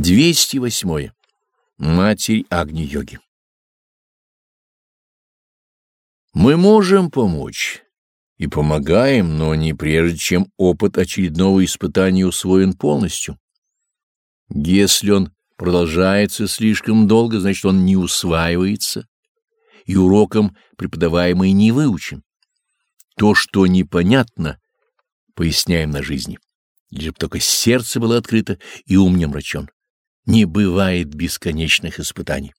208. Матерь Агни-йоги Мы можем помочь и помогаем, но не прежде, чем опыт очередного испытания усвоен полностью. Если он продолжается слишком долго, значит, он не усваивается, и уроком преподаваемый не выучен. То, что непонятно, поясняем на жизни, лишь бы только сердце было открыто и ум не мрачен. Не бывает бесконечных испытаний.